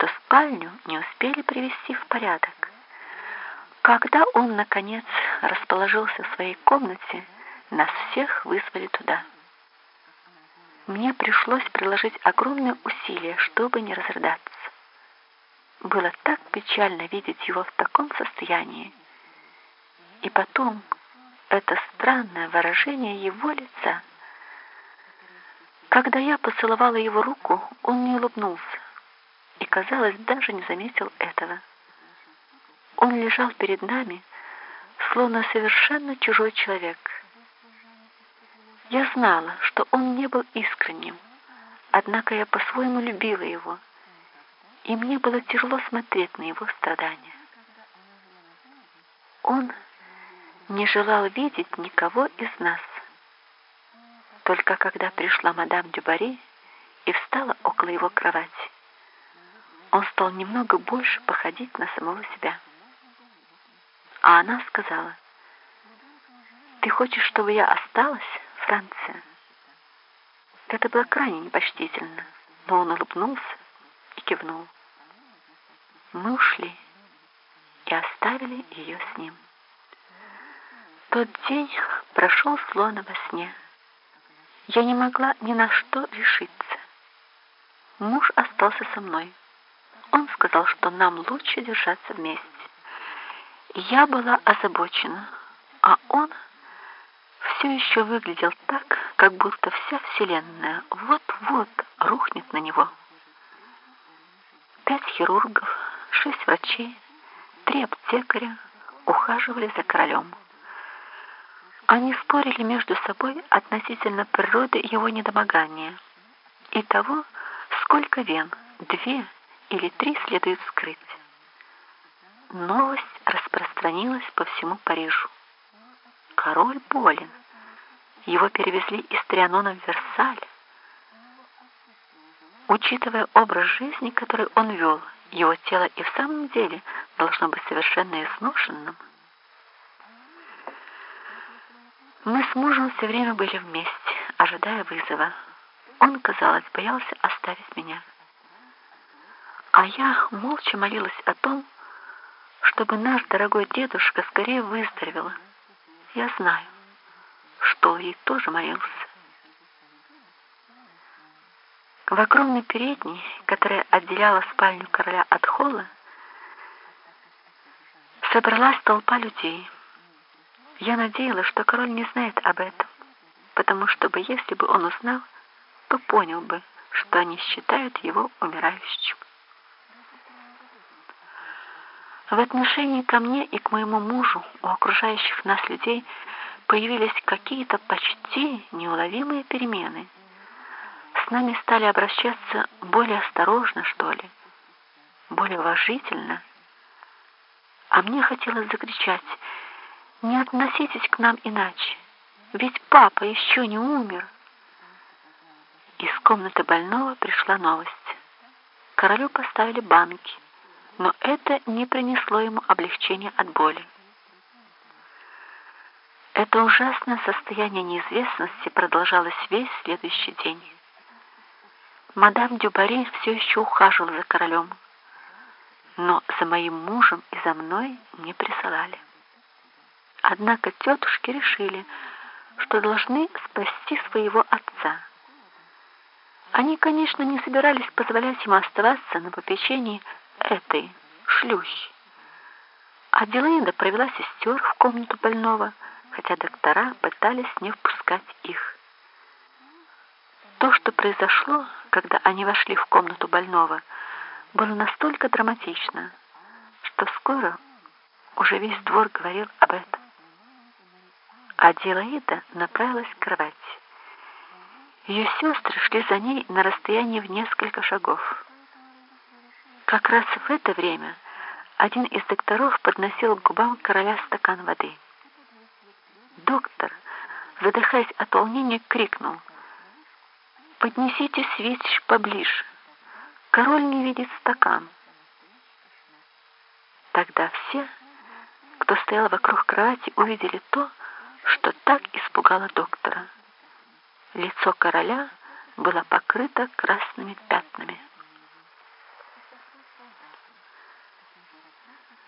что спальню не успели привести в порядок. Когда он, наконец, расположился в своей комнате, нас всех вызвали туда. Мне пришлось приложить огромные усилия, чтобы не разрыдаться. Было так печально видеть его в таком состоянии. И потом это странное выражение его лица. Когда я поцеловала его руку, он не улыбнулся и, казалось, даже не заметил этого. Он лежал перед нами, словно совершенно чужой человек. Я знала, что он не был искренним, однако я по-своему любила его, и мне было тяжело смотреть на его страдания. Он не желал видеть никого из нас. Только когда пришла мадам Дюбари и встала около его кровати, он стал немного больше походить на самого себя. А она сказала, «Ты хочешь, чтобы я осталась, Франция?» Это было крайне непочтительно, но он улыбнулся и кивнул. Мы ушли и оставили ее с ним. Тот день прошел словно во сне. Я не могла ни на что решиться. Муж остался со мной. Он сказал, что нам лучше держаться вместе. Я была озабочена, а он все еще выглядел так, как будто вся вселенная вот-вот рухнет на него. Пять хирургов, шесть врачей, три аптекаря ухаживали за королем. Они спорили между собой относительно природы его недомогания и того, сколько вен, две или три следует вскрыть. Новость распространилась по всему Парижу. Король болен. Его перевезли из Трианона в Версаль. Учитывая образ жизни, который он вел, его тело и в самом деле должно быть совершенно изношенным. Мы с мужем все время были вместе, ожидая вызова. Он, казалось, боялся оставить меня. А я молча молилась о том, чтобы наш дорогой дедушка скорее выздоровел. Я знаю, что ей тоже молился. В огромной передней, которая отделяла спальню короля от холла, собралась толпа людей — я надеялась, что король не знает об этом, потому что бы, если бы он узнал, то понял бы, что они считают его умирающим. В отношении ко мне и к моему мужу у окружающих нас людей появились какие-то почти неуловимые перемены. С нами стали обращаться более осторожно, что ли, более уважительно. А мне хотелось закричать не относитесь к нам иначе, ведь папа еще не умер. Из комнаты больного пришла новость. Королю поставили банки, но это не принесло ему облегчения от боли. Это ужасное состояние неизвестности продолжалось весь следующий день. Мадам Дюбари все еще ухаживала за королем, но за моим мужем и за мной не присылали. Однако тетушки решили, что должны спасти своего отца. Они, конечно, не собирались позволять ему оставаться на попечении этой шлюхи. Аделаида провела сестер в комнату больного, хотя доктора пытались не впускать их. То, что произошло, когда они вошли в комнату больного, было настолько драматично, что скоро уже весь двор говорил об этом. Аделаида направилась к кровати. Ее сестры шли за ней на расстоянии в несколько шагов. Как раз в это время один из докторов подносил к губам короля стакан воды. Доктор, задыхаясь от волнения, крикнул «Поднесите свеч поближе! Король не видит стакан!» Тогда все, кто стоял вокруг кровати, увидели то, что так испугало доктора. Лицо короля было покрыто красными пятнами.